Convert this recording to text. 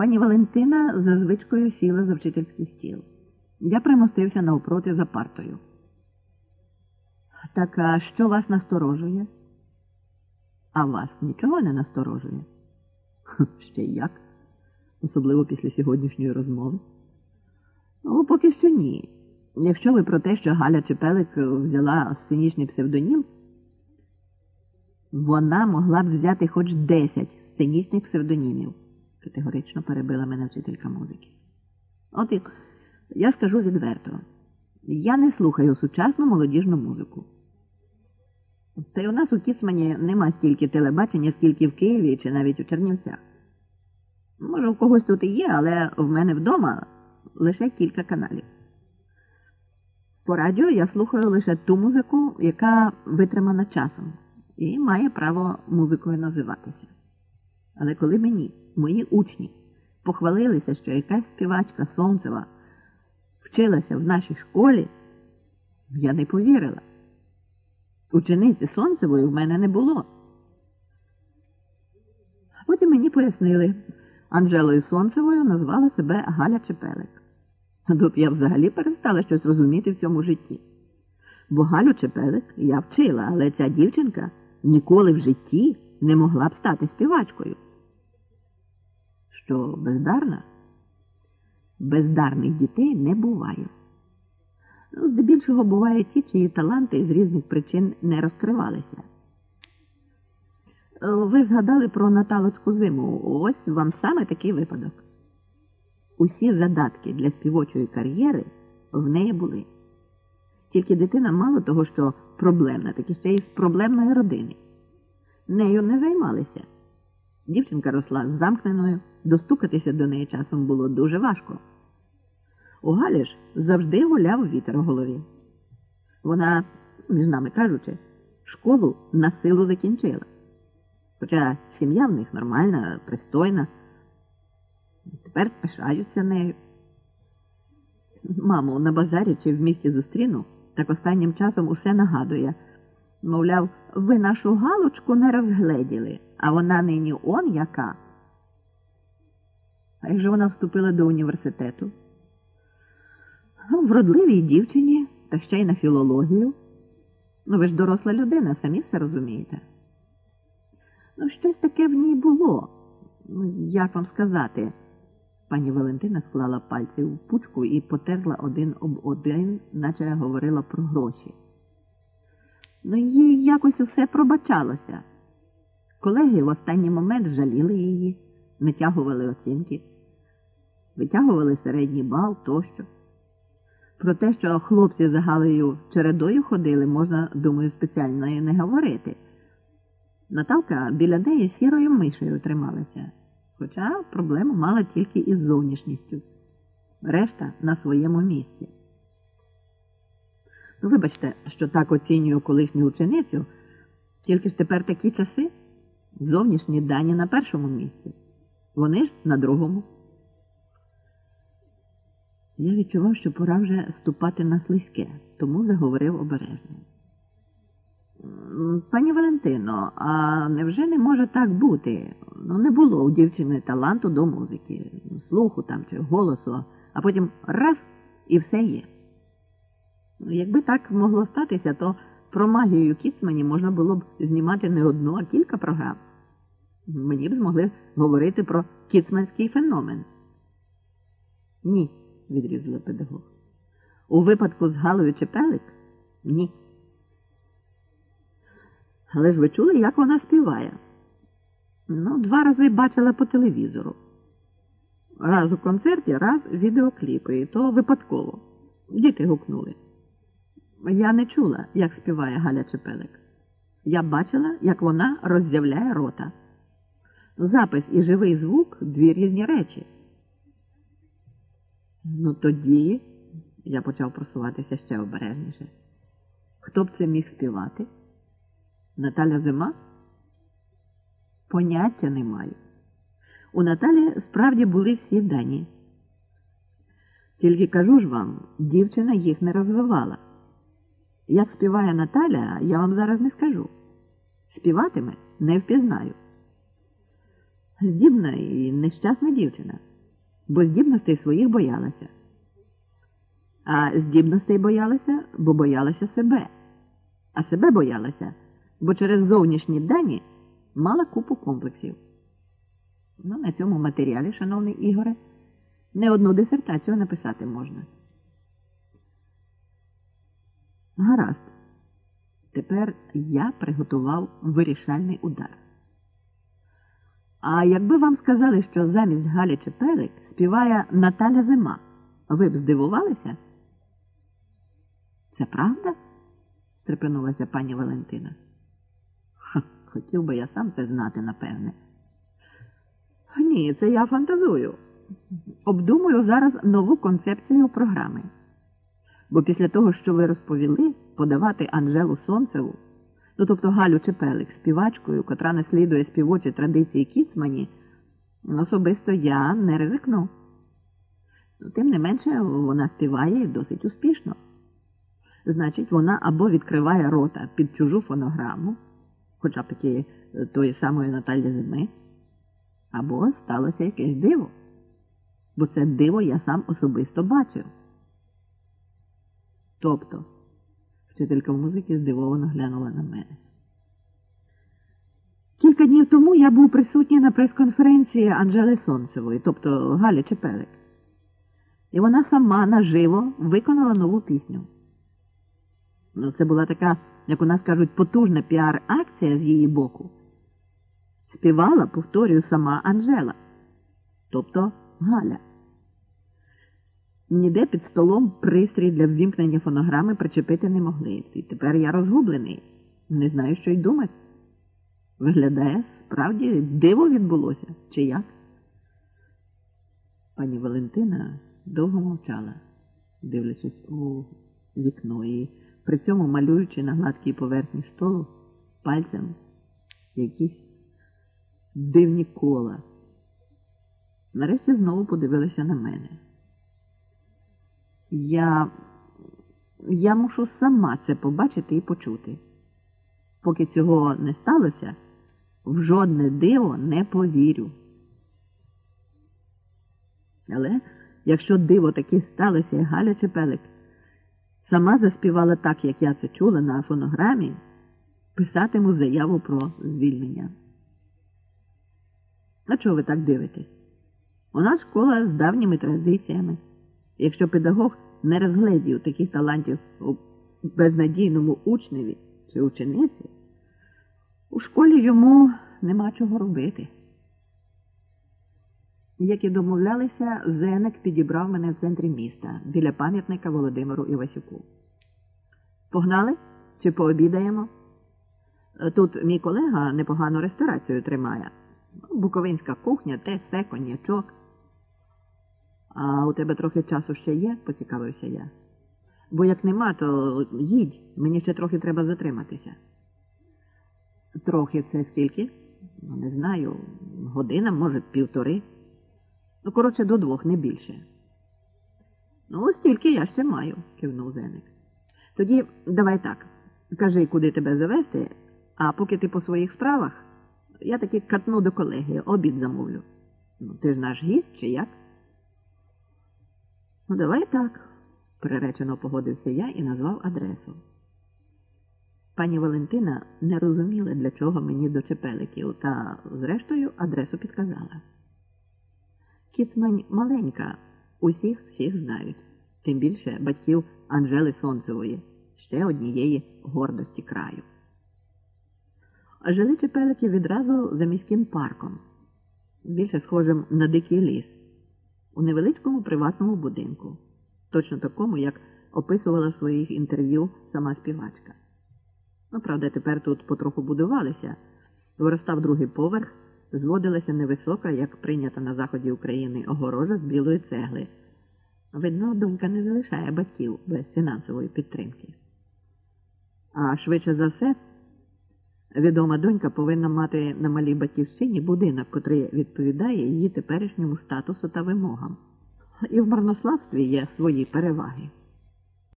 Пані Валентина за звичкою сіла за вчительський стіл. Я примостився навпроти за партою. Так а що вас насторожує? А вас нічого не насторожує? «Хм, Ще як? Особливо після сьогоднішньої розмови. Ну, поки що ні. Якщо ви про те, що Галя Чепелик взяла сценічний псевдонім, вона могла б взяти хоч 10 сценічних псевдонімів, категорично перебила мене вчителька музики. От і я скажу відверто, я не слухаю сучасну молодіжну музику. Та й у нас у Кіцмані нема стільки телебачення, скільки в Києві чи навіть у Чернівцях. Може, у когось тут і є, але в мене вдома лише кілька каналів. По радіо я слухаю лише ту музику, яка витримана часом і має право музикою називатися. Але коли мені, мої учні, похвалилися, що якась співачка Сонцева вчилася в нашій школі, я не повірила. Учениці Сонцевої в мене не було. Потім мені пояснили, Анжелою Сонцевою назвала себе Галя Чепелик. Тут я взагалі перестала щось розуміти в цьому житті. Бо Галю Чепелик я вчила, але ця дівчинка ніколи в житті не могла б стати співачкою. Що бездарна? Бездарних дітей не буває. Ну, здебільшого бувають ті, чиї таланти з різних причин не розкривалися. Е, Ви згадали про Наталочку зиму. Ось вам саме такий випадок. Усі задатки для співочої кар'єри в неї були. Тільки дитина мало того, що проблемна, так і ще й з проблемної родини. Нею не займалися. Дівчинка росла замкненою, достукатися до неї часом було дуже важко. У Галі ж завжди гуляв вітер у голові. Вона, між нами кажучи, школу на силу закінчила. Хоча сім'я в них нормальна, пристойна. Тепер пишаються нею. Маму на базарі чи в місті зустріну, так останнім часом усе нагадує. Мовляв, ви нашу галочку не розгледіли, а вона нині он яка. А як же вона вступила до університету? Ну, Вродливій дівчині, та ще й на філологію. Ну, ви ж доросла людина, самі все розумієте. Ну, щось таке в ній було. Ну, як вам сказати? Пані Валентина склала пальці в пучку і потерла один об один, наче говорила про гроші. Ну, їй якось усе пробачалося. Колеги в останній момент жаліли її, натягували оцінки, витягували середній бал тощо. Про те, що хлопці за Галею чередою ходили, можна, думаю, спеціально і не говорити. Наталка біля неї сірою мишею трималася, хоча проблему мала тільки із зовнішністю. Решта на своєму місці. Ну, вибачте, що так оцінюю колишню ученицю, тільки ж тепер такі часи зовнішні дані на першому місці, вони ж на другому. Я відчував, що пора вже ступати на слизьке, тому заговорив обережно. Пані Валентино, а невже не може так бути? Ну, не було у дівчини таланту до музики, слуху там чи голосу, а потім раз і все є. Ну, якби так могло статися, то про магію Кіцмані можна було б знімати не одну, а кілька програм. Мені б змогли говорити про кіцманський феномен. Ні, відрізала педагог. У випадку з Галою Чепелик ні. Але ж ви чули, як вона співає? Ну, два рази бачила по телевізору. Раз у концерті, раз в відеокліпі, і то випадково. Діти гукнули. Я не чула, як співає Галя Чепелик. Я бачила, як вона роззявляє рота. Запис і живий звук дві різні речі. Ну тоді я почав просуватися ще обережніше. Хто б це міг співати? Наталя Зима? Поняття не маю. У Наталі справді були всі дані. Тільки кажу ж вам, дівчина їх не розвивала. Як співає Наталя, я вам зараз не скажу. Співатиме не впізнаю. Здібна і нещасна дівчина. бо здібностей своїх боялася. А здібностей боялася, бо боялася себе. А себе боялася, бо через зовнішні дані мала купу комплексів. Ну, на цьому матеріалі, шановний Ігоре, не одну дисертацію написати можна. Гаразд. Тепер я приготував вирішальний удар. А якби вам сказали, що замість Галі Чепелик співає Наталя Зима, ви б здивувалися? Це правда? стрепенулася пані Валентина. Ха, хотів би я сам це знати, напевне. Ні, це я фантазую. Обдумую зараз нову концепцію програми. Бо після того, що ви розповіли, подавати Анжелу Сонцеву, ну тобто Галю Чепелик співачкою, котра наслідує співочі традиції Кіцмані, особисто я не ризикну. Ну, Тим не менше, вона співає досить успішно. Значить, вона або відкриває рота під чужу фонограму, хоча б таки тої самої Наталі Зими, або сталося якесь диво. Бо це диво я сам особисто бачив. Тобто, вчителька музики здивовано глянула на мене. Кілька днів тому я був присутній на прес-конференції Анжели Сонцевої, тобто Галі Чепелик. І вона сама наживо виконала нову пісню. Ну, це була така, як у нас кажуть, потужна піар-акція з її боку. Співала, повторюю, сама Анжела, тобто Галя. Ніде під столом пристрій для ввімкнення фонограми причепити не могли. І тепер я розгублений, не знаю, що й думати. Виглядає, справді диво відбулося, чи як? Пані Валентина довго мовчала, дивлячись у вікно і при цьому малюючи на гладкій поверхні столу пальцем якісь дивні кола. Нарешті знову подивилася на мене. Я я мушу сама це побачити і почути. Поки цього не сталося, в жодне диво не повірю. Але якщо диво таки сталося, і Галя Чепелик сама заспівала так, як я це чула на фонограмі, писатиму заяву про звільнення. А чого ви так дивитесь? У нас школа з давніми традиціями. Якщо педагог не розгледів таких талантів у безнадійному учневі чи учениці, у школі йому нема чого робити. Як і домовлялися, Зенек підібрав мене в центрі міста біля пам'ятника Володимиру Івасюку. Погнали чи пообідаємо? Тут мій колега непогану ресторацію тримає. Буковинська кухня, те, все, коньячок. А у тебе трохи часу ще є, поцікавився я. Бо як нема, то їдь, мені ще трохи треба затриматися. Трохи це скільки? Ну, не знаю, година, може, півтори. Ну, коротше, до двох, не більше. Ну, стільки я ще маю, кивнув Зеник. Тоді давай так. Кажи, куди тебе завести, а поки ти по своїх справах, я таки катну до колеги, обід замовлю. Ну, ти ж наш гість, чи як? Ну, давай так, приречено погодився я і назвав адресу. Пані Валентина не розуміла, для чого мені до чепеликів, та, зрештою, адресу підказала. Кіцмань маленька, усіх всіх знають, тим більше батьків Анжели Сонцевої, ще однієї гордості краю. Жили чепелики відразу за міським парком, більше схожим на дикий ліс у невеличкому приватному будинку, точно такому, як описувала в своїх інтерв'ю сама співачка. Ну, правда, тепер тут потроху будувалися, виростав другий поверх, зводилася невисока, як прийнята на заході України, огорожа з білої цегли. Видно, думка не залишає батьків без фінансової підтримки. А швидше за все, відома донька повинна мати на малій батьківщині будинок, котрий відповідає її теперішньому статусу та вимогам. І в марнославстві є свої переваги.